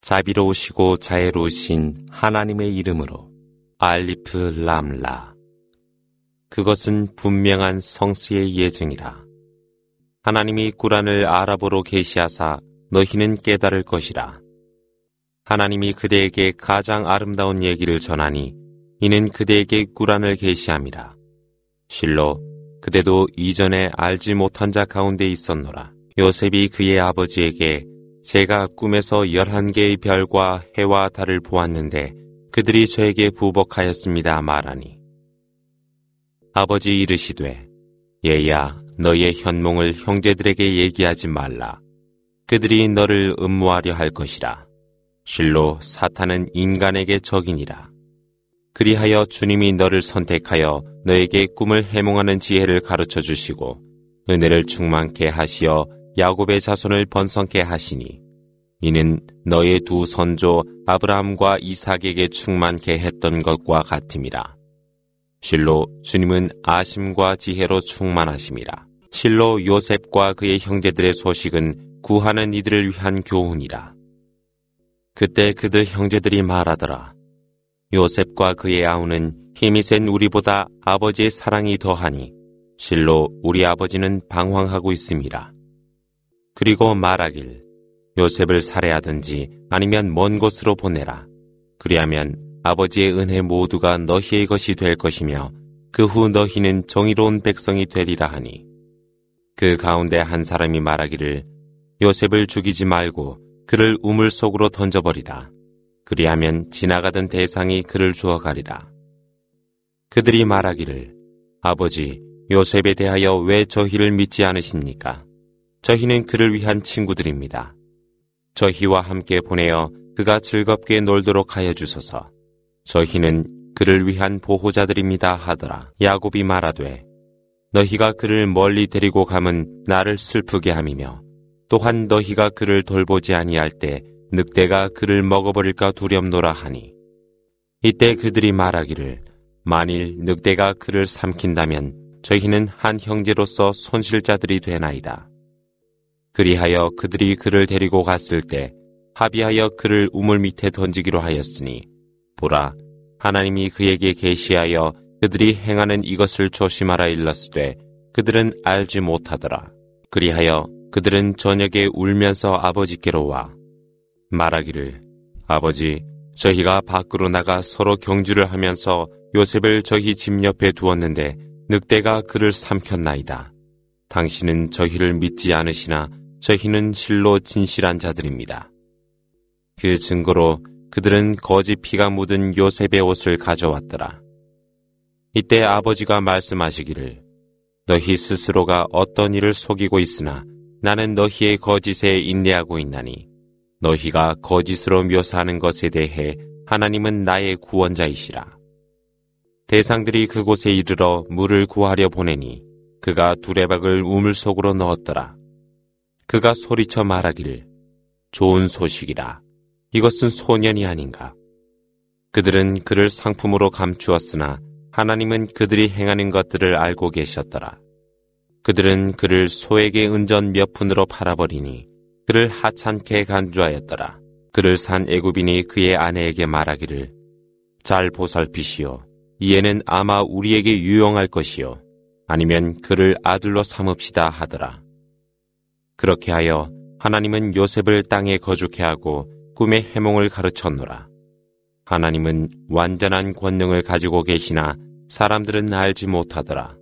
자비로우시고 자애로우신 하나님의 이름으로 알리프 람라. 그것은 분명한 성스의 예증이라. 하나님이 꾸란을 아랍어로 계시하사 너희는 깨달을 것이라. 하나님이 그대에게 가장 아름다운 얘기를 전하니 이는 그대에게 꾸란을 계시함이라. 실로 그대도 이전에 알지 못한 자 가운데 있었노라. 요셉이 그의 아버지에게 제가 꿈에서 열한 개의 별과 해와 달을 보았는데 그들이 저에게 부복하였습니다 말하니. 아버지 이르시되 얘야 너의 현몽을 형제들에게 얘기하지 말라. 그들이 너를 음모하려 할 것이라. 실로 사탄은 인간에게 적이니라. 그리하여 주님이 너를 선택하여 너에게 꿈을 해몽하는 지혜를 가르쳐 주시고 은혜를 충만케 하시어 야곱의 자손을 번성케 하시니 이는 너의 두 선조 아브라함과 이삭에게 충만케 했던 것과 같음이라. 실로 주님은 아심과 지혜로 충만하심이라. 실로 요셉과 그의 형제들의 소식은 구하는 이들을 위한 교훈이라. 그때 그들 형제들이 말하더라. 요셉과 그의 아우는 힘이 센 우리보다 아버지의 사랑이 더하니 실로 우리 아버지는 방황하고 있음이라. 그리고 말하길 요셉을 살해하든지 아니면 먼 곳으로 보내라. 그리하면 아버지의 은혜 모두가 너희의 것이 될 것이며 그 후 너희는 정의로운 백성이 되리라 하니 그 가운데 한 사람이 말하기를 요셉을 죽이지 말고 그를 우물 속으로 던져버리라. 그리하면 지나가던 대상이 그를 주어가리라. 그들이 말하기를 아버지 요셉에 대하여 왜 저희를 믿지 않으십니까? 저희는 그를 위한 친구들입니다. 저희와 함께 보내어 그가 즐겁게 놀도록 하여 주소서. 저희는 그를 위한 보호자들입니다 하더라. 야곱이 말하되 너희가 그를 멀리 데리고 가면 나를 슬프게 함이며 또한 너희가 그를 돌보지 아니할 때 늑대가 그를 먹어버릴까 두렵노라 하니 이때 그들이 말하기를 만일 늑대가 그를 삼킨다면 저희는 한 형제로서 손실자들이 되나이다. 그리하여 그들이 그를 데리고 갔을 때 합의하여 그를 우물 밑에 던지기로 하였으니 보라 하나님이 그에게 계시하여 그들이 행하는 이것을 조심하라 일렀으되 그들은 알지 못하더라. 그리하여 그들은 저녁에 울면서 아버지께로 와 말하기를 아버지 저희가 밖으로 나가 서로 경주를 하면서 요셉을 저희 집 옆에 두었는데 늑대가 그를 삼켰나이다. 당신은 저희를 믿지 않으시나 저희는 실로 진실한 자들입니다. 그 증거로 그들은 거짓 피가 묻은 요셉의 옷을 가져왔더라. 이때 아버지가 말씀하시기를 너희 스스로가 어떤 일을 속이고 있으나 나는 너희의 거짓에 인내하고 있나니 너희가 거짓으로 묘사하는 것에 대해 하나님은 나의 구원자이시라. 대상들이 그곳에 이르러 물을 구하려 보내니 그가 두레박을 우물 속으로 넣었더라. 그가 소리쳐 말하기를 좋은 소식이라. 이것은 소년이 아닌가. 그들은 그를 상품으로 감추었으나 하나님은 그들이 행하는 것들을 알고 계셨더라. 그들은 그를 소에게 은전 몇 푼으로 팔아버리니 그를 하찮게 간주하였더라. 그를 산 애굽인이 그의 아내에게 말하기를 잘 보살피시오. 이에는 아마 우리에게 유용할 것이요. 아니면 그를 아들로 삼읍시다 하더라. 그렇게 하여 하나님은 요셉을 땅에 거주케 하고 꿈의 해몽을 가르쳤노라. 하나님은 완전한 권능을 가지고 계시나 사람들은 알지 못하더라.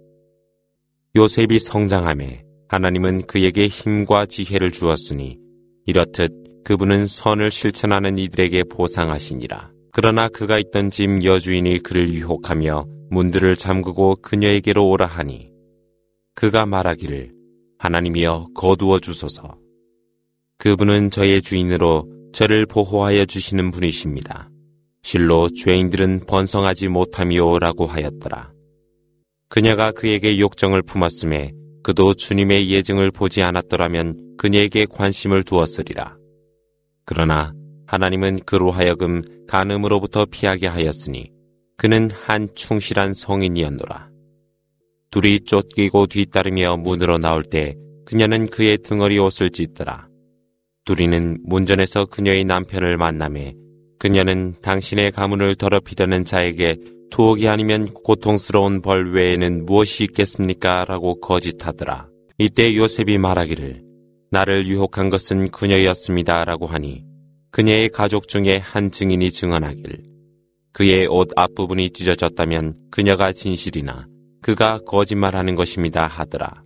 요셉이 성장함에 하나님은 그에게 힘과 지혜를 주었으니 이렇듯 그분은 선을 실천하는 이들에게 보상하시니라. 그러나 그가 있던 집 여주인이 그를 유혹하며 문들을 잠그고 그녀에게로 오라 하니 그가 말하기를 하나님이여 거두어 주소서. 그분은 저의 주인으로 저를 보호하여 주시는 분이십니다. 실로 죄인들은 번성하지 못함이오라고 하였더라. 그녀가 그에게 욕정을 품었음에 그도 주님의 예증을 보지 않았더라면 그녀에게 관심을 두었으리라. 그러나 하나님은 그로 하여금 간음으로부터 피하게 하였으니 그는 한 충실한 성인이었노라. 둘이 쫓기고 뒤따르며 문으로 나올 때 그녀는 그의 등허리 옷을 찢더라. 둘이는 문전에서 그녀의 남편을 만남에 그녀는 당신의 가문을 더럽히려는 자에게 투옥이 아니면 고통스러운 벌 외에는 무엇이 있겠습니까? 라고 거짓하더라. 이때 요셉이 말하기를 나를 유혹한 것은 그녀였습니다. 라고 하니 그녀의 가족 중에 한 증인이 증언하길 그의 옷 앞부분이 찢어졌다면 그녀가 진실이나 그가 거짓말하는 것입니다 하더라.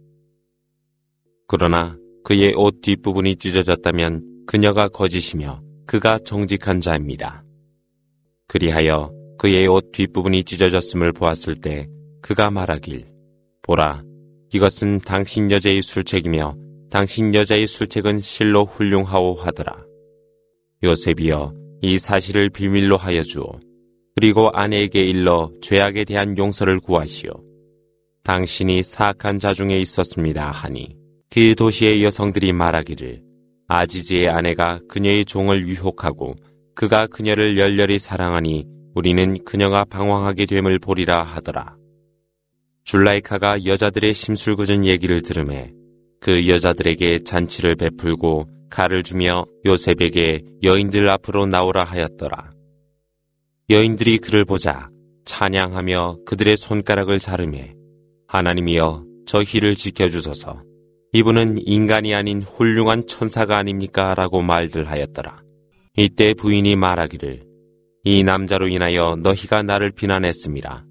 그러나 그의 옷 뒷부분이 찢어졌다면 그녀가 거짓이며 그가 정직한 자입니다. 그리하여 그의 옷 뒷부분이 찢어졌음을 보았을 때 그가 말하길 보라 이것은 당신 여자의 술책이며 당신 여자의 술책은 실로 훌륭하오 하더라. 요셉이여 이 사실을 비밀로 하여 주오. 그리고 아내에게 일러 죄악에 대한 용서를 구하시오. 당신이 사악한 자 중에 있었습니다 하니 그 도시의 여성들이 말하기를 아지지의 아내가 그녀의 종을 유혹하고 그가 그녀를 열렬히 사랑하니 우리는 그녀가 방황하게 됨을 보리라 하더라. 줄라이카가 여자들의 심술궂은 얘기를 들음에 그 여자들에게 잔치를 베풀고 칼을 주며 요셉에게 여인들 앞으로 나오라 하였더라. 여인들이 그를 보자 찬양하며 그들의 손가락을 자르매 하나님이여 저희를 지켜주소서. 이분은 인간이 아닌 훌륭한 천사가 아닙니까? 라고 말들 하였더라. 이때 부인이 말하기를 이 남자로 인하여 너희가 나를 비난했습니다.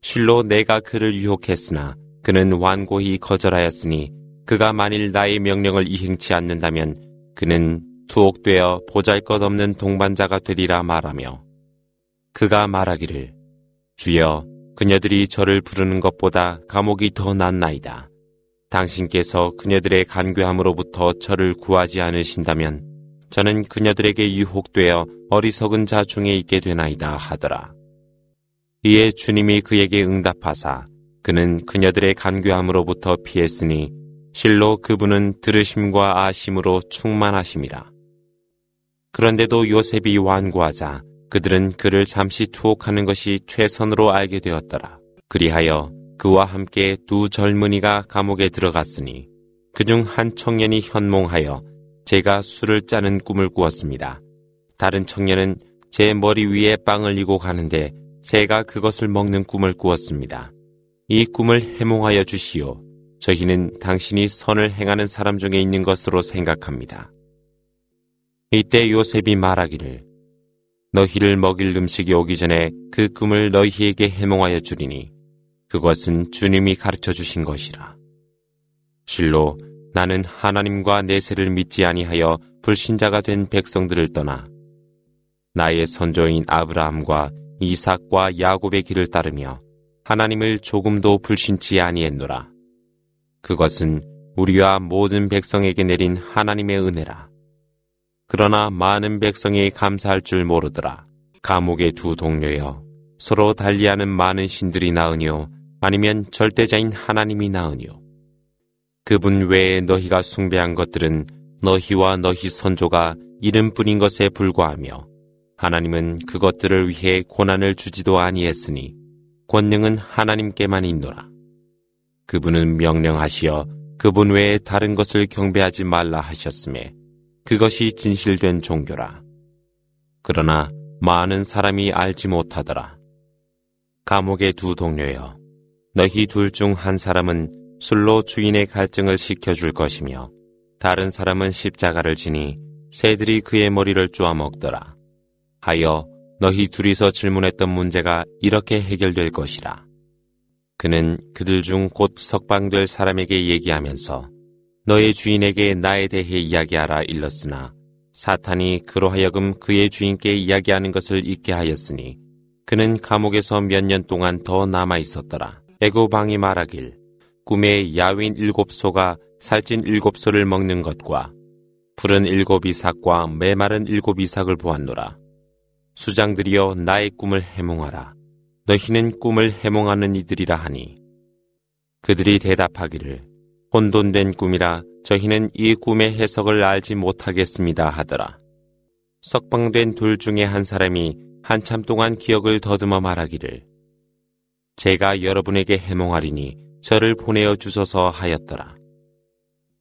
실로 내가 그를 유혹했으나 그는 완고히 거절하였으니 그가 만일 나의 명령을 이행치 않는다면 그는 투옥되어 보잘것없는 동반자가 되리라 말하며 그가 말하기를 주여 그녀들이 저를 부르는 것보다 감옥이 더 낫나이다. 당신께서 그녀들의 간괴함으로부터 저를 구하지 않으신다면 저는 그녀들에게 유혹되어 어리석은 자 중에 있게 되나이다 하더라. 이에 주님이 그에게 응답하사 그는 그녀들의 간괴함으로부터 피했으니 실로 그분은 들으심과 아심으로 충만하심이라. 그런데도 요셉이 완고하자 그들은 그를 잠시 투옥하는 것이 최선으로 알게 되었더라. 그리하여 그와 함께 두 젊은이가 감옥에 들어갔으니 그중 한 청년이 현몽하여 제가 술을 짜는 꿈을 꾸었습니다. 다른 청년은 제 머리 위에 빵을 이고 가는데 새가 그것을 먹는 꿈을 꾸었습니다. 이 꿈을 해몽하여 주시오. 저희는 당신이 선을 행하는 사람 중에 있는 것으로 생각합니다. 이때 요셉이 말하기를 너희를 먹일 음식이 오기 전에 그 꿈을 너희에게 해몽하여 주리니 그것은 주님이 가르쳐 주신 것이라. 실로 나는 하나님과 내세를 믿지 아니하여 불신자가 된 백성들을 떠나 나의 선조인 아브라함과 이삭과 야곱의 길을 따르며 하나님을 조금도 불신치 아니했노라. 그것은 우리와 모든 백성에게 내린 하나님의 은혜라. 그러나 많은 백성이 감사할 줄 모르더라. 감옥의 두 동료여 서로 달리하는 많은 신들이 나으뇨 아니면 절대자인 하나님이 나으뇨 그분 외에 너희가 숭배한 것들은 너희와 너희 선조가 이름뿐인 것에 불과하며 하나님은 그것들을 위해 고난을 주지도 아니했으니 권능은 하나님께만 있노라. 그분은 명령하시어 그분 외에 다른 것을 경배하지 말라 하셨음에 그것이 진실된 종교라. 그러나 많은 사람이 알지 못하더라. 감옥의 두 동료여, 너희 둘 중 한 사람은 술로 주인의 갈증을 식혀줄 것이며 다른 사람은 십자가를 지니 새들이 그의 머리를 쪼아 먹더라. 하여 너희 둘이서 질문했던 문제가 이렇게 해결될 것이라. 그는 그들 중 곧 석방될 사람에게 얘기하면서 너의 주인에게 나에 대해 이야기하라 일렀으나 사탄이 그로 하여금 그의 주인께 이야기하는 것을 잊게 하였으니 그는 감옥에서 몇 년 동안 더 남아 있었더라. 에고방이 말하길 꿈에 야윈 일곱 소가 살찐 일곱 소를 먹는 것과 푸른 일곱 이삭과 메마른 일곱 이삭을 보았노라. 수장들이여 나의 꿈을 해몽하라. 너희는 꿈을 해몽하는 이들이라 하니 그들이 대답하기를 혼돈된 꿈이라 저희는 이 꿈의 해석을 알지 못하겠습니다 하더라. 석방된 둘 중에 한 사람이 한참 동안 기억을 더듬어 말하기를 제가 여러분에게 해몽하리니 저를 보내어 주소서 하였더라.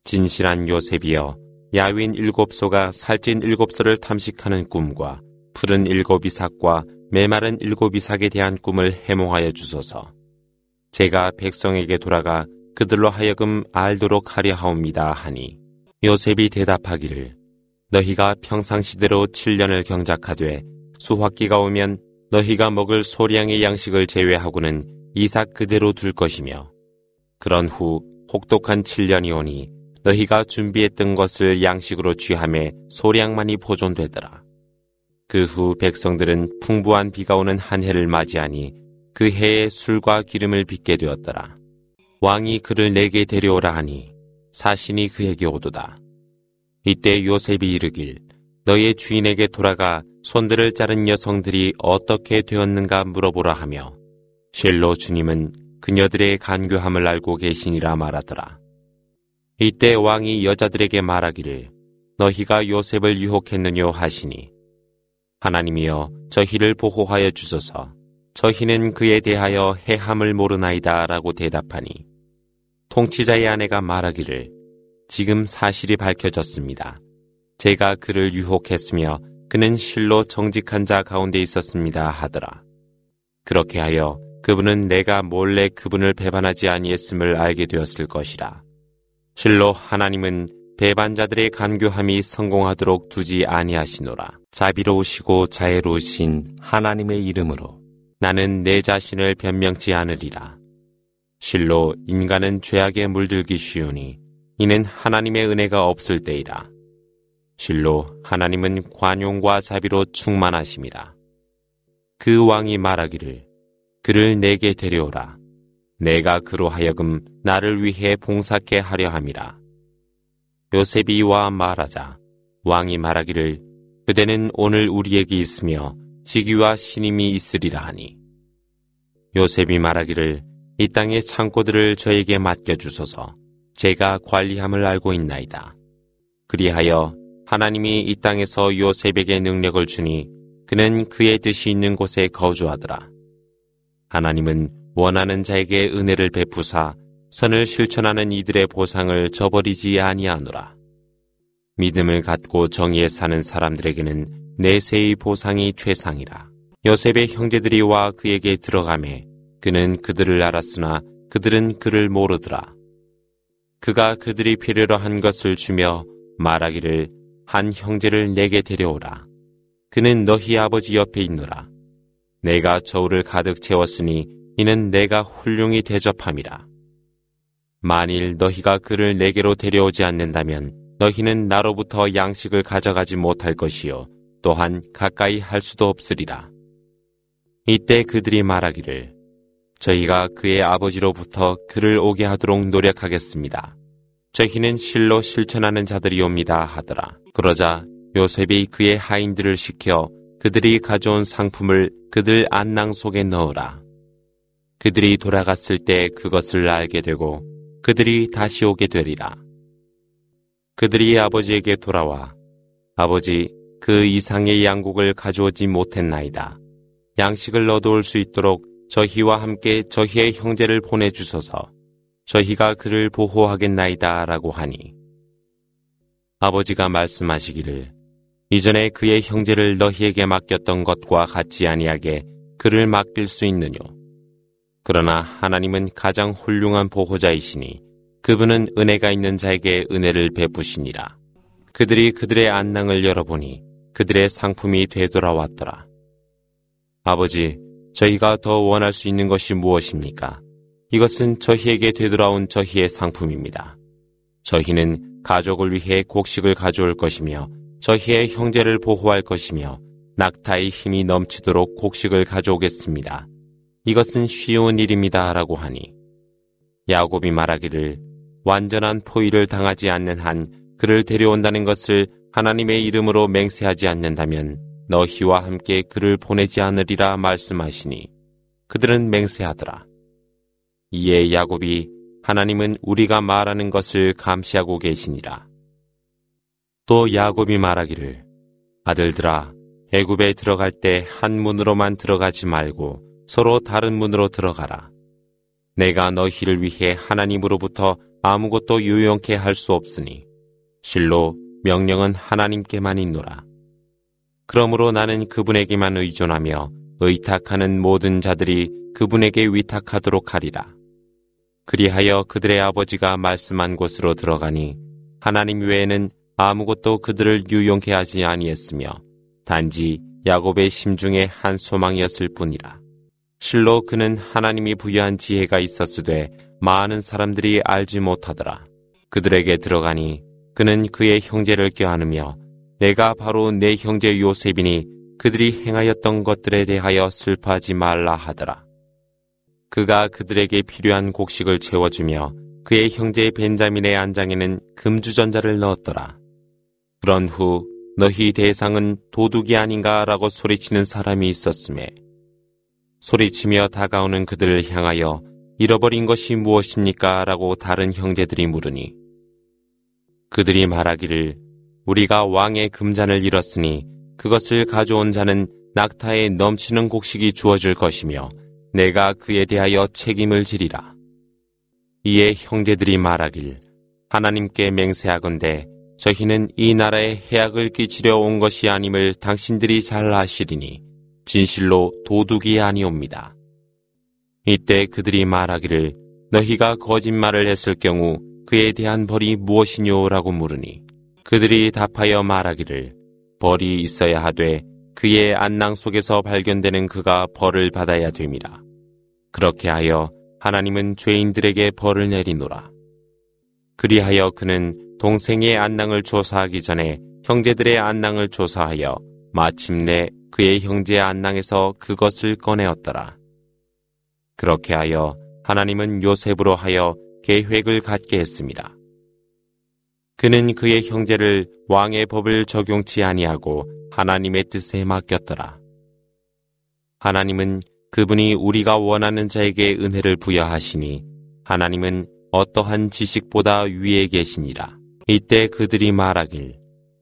진실한 요셉이여 야윈 일곱 소가 살찐 일곱 소를 탐식하는 꿈과 푸른 일곱 이삭과 메마른 일곱 이삭에 대한 꿈을 해몽하여 주소서. 제가 백성에게 돌아가 그들로 하여금 알도록 하려 하옵니다 하니 요셉이 대답하기를 너희가 평상시대로 7년을 경작하되 수확기가 오면 너희가 먹을 소량의 양식을 제외하고는 이삭 그대로 둘 것이며 그런 후 혹독한 7년이 오니 너희가 준비했던 것을 양식으로 취함에 소량만이 보존되더라. 그 후 백성들은 풍부한 비가 오는 한 해를 맞이하니 그 해에 술과 기름을 빚게 되었더라. 왕이 그를 내게 데려오라 하니 사신이 그에게 오도다. 이때 요셉이 이르길 너의 주인에게 돌아가 손들을 자른 여성들이 어떻게 되었는가 물어보라 하며 실로 주님은 그녀들의 간교함을 알고 계시니라 말하더라. 이때 왕이 여자들에게 말하기를 너희가 요셉을 유혹했느뇨 하시니 하나님이여 저희를 보호하여 주소서 저희는 그에 대하여 해함을 모르나이다 라고 대답하니 통치자의 아내가 말하기를 지금 사실이 밝혀졌습니다. 제가 그를 유혹했으며 그는 실로 정직한 자 가운데 있었습니다 하더라. 그렇게 하여 그분은 내가 몰래 그분을 배반하지 아니했음을 알게 되었을 것이라. 실로 하나님은 배반자들의 간교함이 성공하도록 두지 아니하시노라. 자비로우시고 자애로우신 하나님의 이름으로 나는 내 자신을 변명치 않으리라. 실로 인간은 죄악에 물들기 쉬우니 이는 하나님의 은혜가 없을 때이라. 실로 하나님은 관용과 자비로 충만하심이라. 그 왕이 말하기를 그를 내게 데려오라. 내가 그로 하여금 나를 위해 봉사케 하려 함이라. 요셉이 와 말하자 왕이 말하기를 그대는 오늘 우리에게 있으며 지기와 신임이 있으리라 하니 요셉이 말하기를 이 땅의 창고들을 저에게 맡겨 주소서 제가 관리함을 알고 있나이다. 그리하여 하나님이 이 땅에서 요셉에게 능력을 주니 그는 그의 뜻이 있는 곳에 거주하더라. 하나님은 원하는 자에게 은혜를 베푸사 선을 실천하는 이들의 보상을 저버리지 아니하노라. 믿음을 갖고 정의에 사는 사람들에게는 내세의 보상이 최상이라. 요셉의 형제들이 와 그에게 들어가매 그는 그들을 알았으나 그들은 그를 모르더라. 그가 그들이 필요로 한 것을 주며 말하기를 한 형제를 내게 데려오라. 그는 너희 아버지 옆에 있노라. 내가 저울을 가득 채웠으니 이는 내가 훌륭히 대접함이라. 만일 너희가 그를 내게로 데려오지 않는다면 너희는 나로부터 양식을 가져가지 못할 것이요 또한 가까이 할 수도 없으리라. 이때 그들이 말하기를 저희가 그의 아버지로부터 그를 오게 하도록 노력하겠습니다. 저희는 실로 실천하는 자들이옵니다 하더라. 그러자 요셉이 그의 하인들을 시켜 그들이 가져온 상품을 그들 안낭 속에 넣으라. 그들이 돌아갔을 때 그것을 알게 되고 그들이 다시 오게 되리라. 그들이 아버지에게 돌아와 아버지 그 이상의 양곡을 가져오지 못했나이다. 양식을 얻어올 수 있도록 저희와 함께 저희의 형제를 보내주소서 저희가 그를 보호하겠나이다 라고 하니 아버지가 말씀하시기를 이전에 그의 형제를 너희에게 맡겼던 것과 같지 아니하게 그를 맡길 수 있느뇨. 그러나 하나님은 가장 훌륭한 보호자이시니 그분은 은혜가 있는 자에게 은혜를 베푸시니라. 그들이 그들의 안낭을 열어보니 그들의 상품이 되돌아왔더라. 아버지, 저희가 더 원할 수 있는 것이 무엇입니까? 이것은 저희에게 되돌아온 저희의 상품입니다. 저희는 가족을 위해 곡식을 가져올 것이며 저희의 형제를 보호할 것이며 낙타의 힘이 넘치도록 곡식을 가져오겠습니다. 이것은 쉬운 일입니다. 라고 하니 야곱이 말하기를 완전한 포위를 당하지 않는 한 그를 데려온다는 것을 하나님의 이름으로 맹세하지 않는다면 너희와 함께 그를 보내지 않으리라 말씀하시니 그들은 맹세하더라. 이에 야곱이 하나님은 우리가 말하는 것을 감시하고 계시니라. 또 야곱이 말하기를 아들들아 애굽에 들어갈 때 한 문으로만 들어가지 말고 서로 다른 문으로 들어가라. 내가 너희를 위해 하나님으로부터 아무것도 유용케 할 수 없으니 실로 명령은 하나님께만 있노라. 그러므로 나는 그분에게만 의존하며 의탁하는 모든 자들이 그분에게 위탁하도록 하리라. 그리하여 그들의 아버지가 말씀한 곳으로 들어가니 하나님 외에는 아무것도 그들을 유용케 하지 아니했으며 단지 야곱의 심중에 한 소망이었을 뿐이라. 실로 그는 하나님이 부여한 지혜가 있었으되 많은 사람들이 알지 못하더라. 그들에게 들어가니 그는 그의 형제를 껴안으며 내가 바로 내 형제 요셉이니 그들이 행하였던 것들에 대하여 슬퍼하지 말라 하더라. 그가 그들에게 필요한 곡식을 채워주며 그의 형제 벤자민의 안장에는 금주전자를 넣었더라. 그런 후 너희 대상은 도둑이 아닌가라고 소리치는 사람이 있었음에 소리치며 다가오는 그들을 향하여 잃어버린 것이 무엇입니까? 라고 다른 형제들이 물으니 그들이 말하기를 우리가 왕의 금잔을 잃었으니 그것을 가져온 자는 낙타에 넘치는 곡식이 주어질 것이며 내가 그에 대하여 책임을 지리라. 이에 형제들이 말하길 하나님께 맹세하건대 저희는 이 나라에 해악을 끼치려 온 것이 아님을 당신들이 잘 아시리니 진실로 도둑이 아니옵니다. 이때 그들이 말하기를 너희가 거짓말을 했을 경우 그에 대한 벌이 무엇이뇨라고 물으니 그들이 답하여 말하기를 벌이 있어야 하되 그의 안낭 속에서 발견되는 그가 벌을 받아야 됨이라. 그렇게 하여 하나님은 죄인들에게 벌을 내리노라. 그리하여 그는 동생의 안낭을 조사하기 전에 형제들의 안낭을 조사하여 마침내 그의 형제의 안낭에서 그것을 꺼내었더라. 그렇게 하여 하나님은 요셉으로 하여 계획을 갖게 했습니다. 그는 그의 형제를 왕의 법을 적용치 아니하고 하나님의 뜻에 맡겼더라. 하나님은 그분이 우리가 원하는 자에게 은혜를 부여하시니 하나님은 어떠한 지식보다 위에 계시니라. 이때 그들이 말하길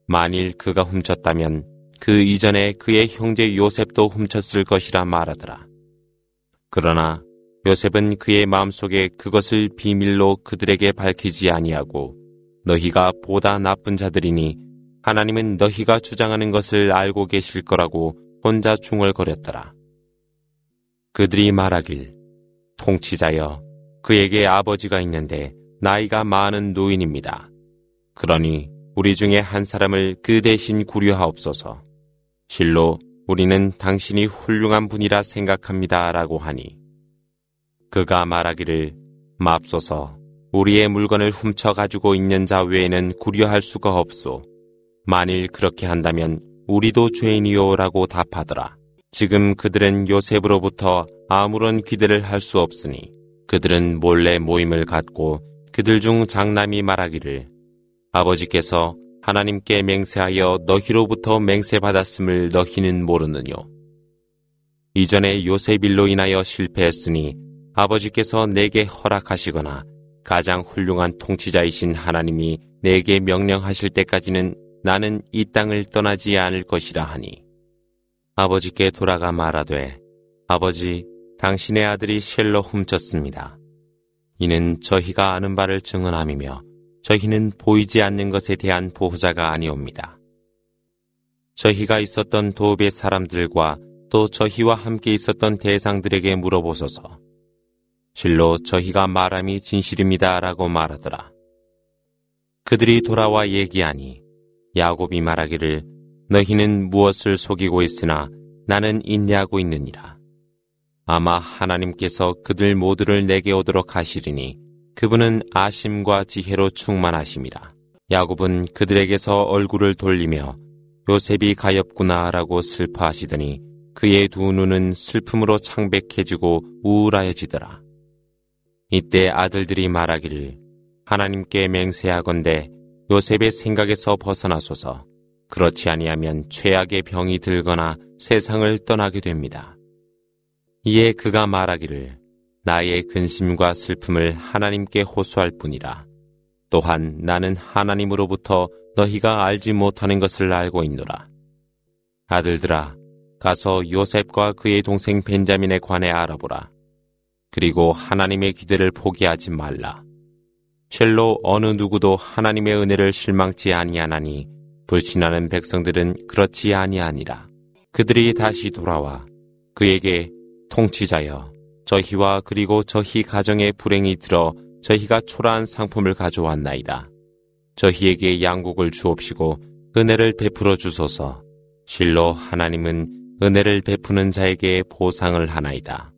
만일 그가 훔쳤다면 그 이전에 그의 형제 요셉도 훔쳤을 것이라 말하더라. 그러나 요셉은 그의 마음속에 그것을 비밀로 그들에게 밝히지 아니하고 너희가 보다 나쁜 자들이니 하나님은 너희가 주장하는 것을 알고 계실 거라고 혼자 중얼거렸더라. 그들이 말하길 통치자여 그에게 아버지가 있는데 나이가 많은 노인입니다. 그러니 우리 중에 한 사람을 그 대신 구려하옵소서. 실로 우리는 당신이 훌륭한 분이라 생각합니다. 라고 하니 그가 말하기를 맙소서 우리의 물건을 훔쳐 가지고 있는 자 외에는 구려할 수가 없소. 만일 그렇게 한다면 우리도 죄인이요라고 답하더라. 지금 그들은 요셉으로부터 아무런 기대를 할 수 없으니 그들은 몰래 모임을 갖고 그들 중 장남이 말하기를 아버지께서 하나님께 맹세하여 너희로부터 맹세받았음을 너희는 모르느뇨. 이전에 요셉 일로 인하여 실패했으니 아버지께서 내게 허락하시거나 가장 훌륭한 통치자이신 하나님이 내게 명령하실 때까지는 나는 이 땅을 떠나지 않을 것이라 하니 아버지께 돌아가 말하되 아버지 당신의 아들이 쉘로 훔쳤습니다. 이는 저희가 아는 바를 증언함이며 저희는 보이지 않는 것에 대한 보호자가 아니옵니다. 저희가 있었던 도읍의 사람들과 또 저희와 함께 있었던 대상들에게 물어보소서. 실로 저희가 말함이 진실입니다. 라고 말하더라. 그들이 돌아와 얘기하니 야곱이 말하기를 너희는 무엇을 속이고 있으나 나는 인내하고 있느니라. 아마 하나님께서 그들 모두를 내게 오도록 하시리니 그분은 아심과 지혜로 충만하심이라. 야곱은 그들에게서 얼굴을 돌리며 요셉이 가엾구나라고 슬퍼하시더니 그의 두 눈은 슬픔으로 창백해지고 우울하여지더라. 이때 아들들이 말하기를 하나님께 맹세하건대 요셉의 생각에서 벗어나소서 그렇지 아니하면 최악의 병이 들거나 세상을 떠나게 됩니다. 이에 그가 말하기를 나의 근심과 슬픔을 하나님께 호소할 뿐이라. 또한 나는 하나님으로부터 너희가 알지 못하는 것을 알고 있노라. 아들들아, 가서 요셉과 그의 동생 벤자민에 관해 알아보라. 그리고 하나님의 기대를 포기하지 말라. 쉘로 어느 누구도 하나님의 은혜를 실망치 아니하나니 불신하는 백성들은 그렇지 아니하니라. 그들이 다시 돌아와 그에게 통치자여 저희와 그리고 저희 가정의 불행이 들어 저희가 초라한 상품을 가져왔나이다. 저희에게 양국을 주옵시고 은혜를 베풀어 주소서. 실로 하나님은 은혜를 베푸는 자에게 보상을 하나이다.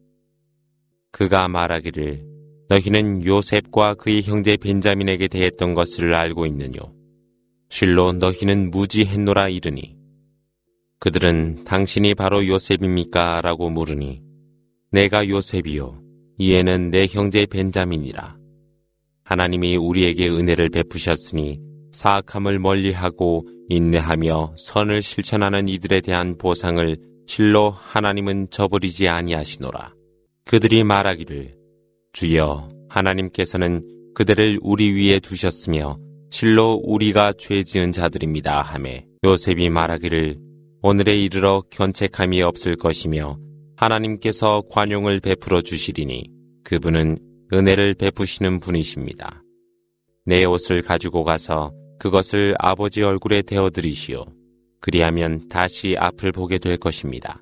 그가 말하기를 너희는 요셉과 그의 형제 벤자민에게 대했던 것을 알고 있느뇨. 실로 너희는 무지했노라 이르니 그들은 당신이 바로 요셉입니까? 라고 물으니 내가 요셉이요. 이에는 내 형제 벤자민이라. 하나님이 우리에게 은혜를 베푸셨으니 사악함을 멀리하고 인내하며 선을 실천하는 이들에 대한 보상을 실로 하나님은 저버리지 아니하시노라. 그들이 말하기를 주여 하나님께서는 그들을 우리 위에 두셨으며 실로 우리가 죄 지은 자들입니다 하매 요셉이 말하기를 오늘에 이르러 견책함이 없을 것이며 하나님께서 관용을 베풀어 주시리니 그분은 은혜를 베푸시는 분이십니다. 내 옷을 가지고 가서 그것을 아버지 얼굴에 대어 드리시오. 그리하면 다시 앞을 보게 될 것입니다.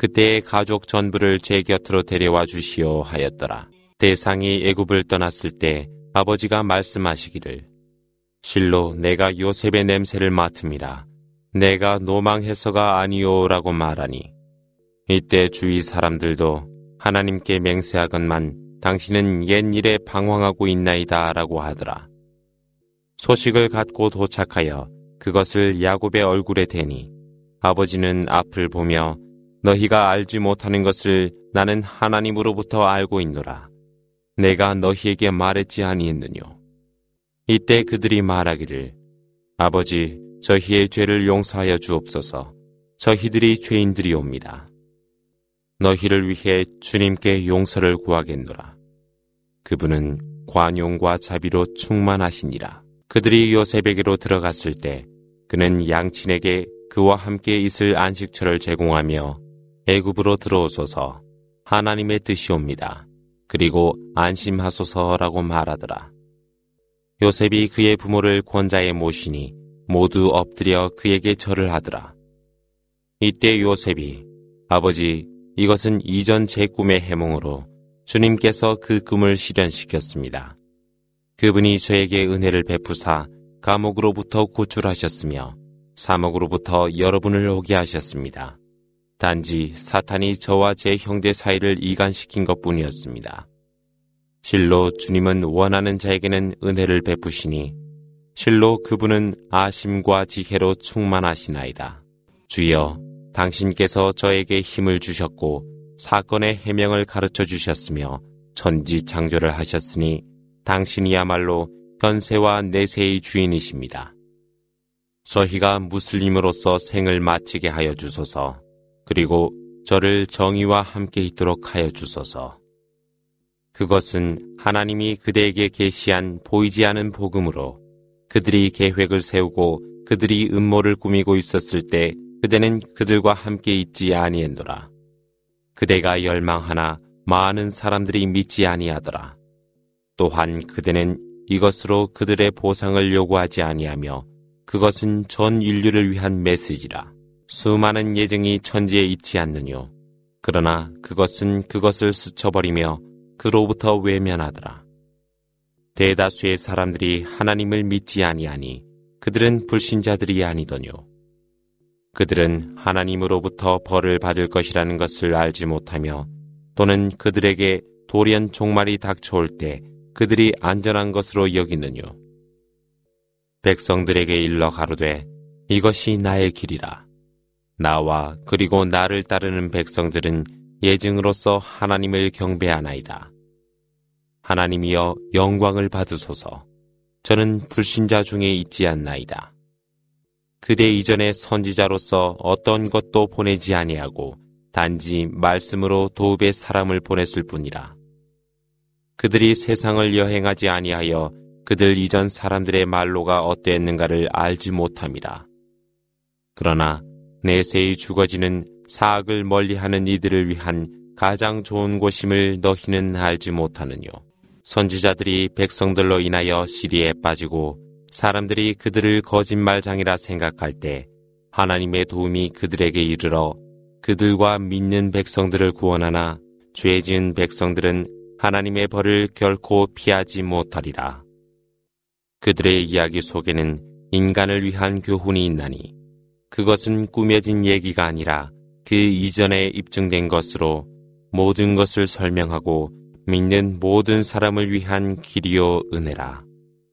그때의 가족 전부를 제 곁으로 데려와 주시오 하였더라. 대상이 애굽을 떠났을 때 아버지가 말씀하시기를 실로 내가 요셉의 냄새를 맡음이라 내가 노망해서가 아니오라고 말하니 이때 주위 사람들도 하나님께 맹세하건만 당신은 옛일에 방황하고 있나이다 라고 하더라. 소식을 갖고 도착하여 그것을 야곱의 얼굴에 대니 아버지는 앞을 보며 너희가 알지 못하는 것을 나는 하나님으로부터 알고 있노라. 내가 너희에게 말했지 아니했느뇨. 이때 그들이 말하기를 아버지 저희의 죄를 용서하여 주옵소서. 저희들이 죄인들이옵니다. 너희를 위해 주님께 용서를 구하겠노라. 그분은 관용과 자비로 충만하시니라. 그들이 요셉에게로 들어갔을 때 그는 양친에게 그와 함께 있을 안식처를 제공하며 애굽으로 들어오소서 하나님의 뜻이옵니다. 그리고 안심하소서라고 말하더라. 요셉이 그의 부모를 권자에 모시니 모두 엎드려 그에게 절을 하더라. 이때 요셉이 아버지 이것은 이전 제 꿈의 해몽으로 주님께서 그 꿈을 실현시켰습니다. 그분이 저에게 은혜를 베푸사 감옥으로부터 구출하셨으며 사목으로부터 여러분을 오게 하셨습니다. 단지 사탄이 저와 제 형제 사이를 이간시킨 것 뿐이었습니다. 실로 주님은 원하는 자에게는 은혜를 베푸시니 실로 그분은 아심과 지혜로 충만하시나이다. 주여, 당신께서 저에게 힘을 주셨고 사건의 해명을 가르쳐 주셨으며 천지 창조를 하셨으니 당신이야말로 현세와 내세의 주인이십니다. 저희가 무슬림으로서 생을 마치게 하여 주소서. 그리고 저를 정의와 함께 있도록 하여 주소서. 그것은 하나님이 그대에게 계시한 보이지 않은 복음으로 그들이 계획을 세우고 그들이 음모를 꾸미고 있었을 때 그대는 그들과 함께 있지 아니했노라. 그대가 열망하나 많은 사람들이 믿지 아니하더라. 또한 그대는 이것으로 그들의 보상을 요구하지 아니하며 그것은 전 인류를 위한 메시지라. 수많은 예정이 천지에 있지 않느뇨. 그러나 그것은 그것을 스쳐버리며 그로부터 외면하더라. 대다수의 사람들이 하나님을 믿지 아니하니 그들은 불신자들이 아니더뇨. 그들은 하나님으로부터 벌을 받을 것이라는 것을 알지 못하며 또는 그들에게 돌연 종말이 닥쳐올 때 그들이 안전한 것으로 여기느뇨. 백성들에게 일러 가로되 이것이 나의 길이라. 나와 그리고 나를 따르는 백성들은 예증으로서 하나님을 경배하나이다. 하나님이여 영광을 받으소서. 저는 불신자 중에 있지 않나이다. 그대 이전에 선지자로서 어떤 것도 보내지 아니하고 단지 말씀으로 도읍에 사람을 보냈을 뿐이라. 그들이 세상을 여행하지 아니하여 그들 이전 사람들의 말로가 어땠는가를 알지 못함이라. 그러나 내세의 죽어지는 사악을 멀리하는 이들을 위한 가장 좋은 곳임을 너희는 알지 못하느뇨. 선지자들이 백성들로 인하여 시리에 빠지고 사람들이 그들을 거짓말장이라 생각할 때 하나님의 도움이 그들에게 이르러 그들과 믿는 백성들을 구원하나 죄 지은 백성들은 하나님의 벌을 결코 피하지 못하리라. 그들의 이야기 속에는 인간을 위한 교훈이 있나니 그것은 꾸며진 얘기가 아니라 그 이전에 입증된 것으로 모든 것을 설명하고 믿는 모든 사람을 위한 길이요 은혜라.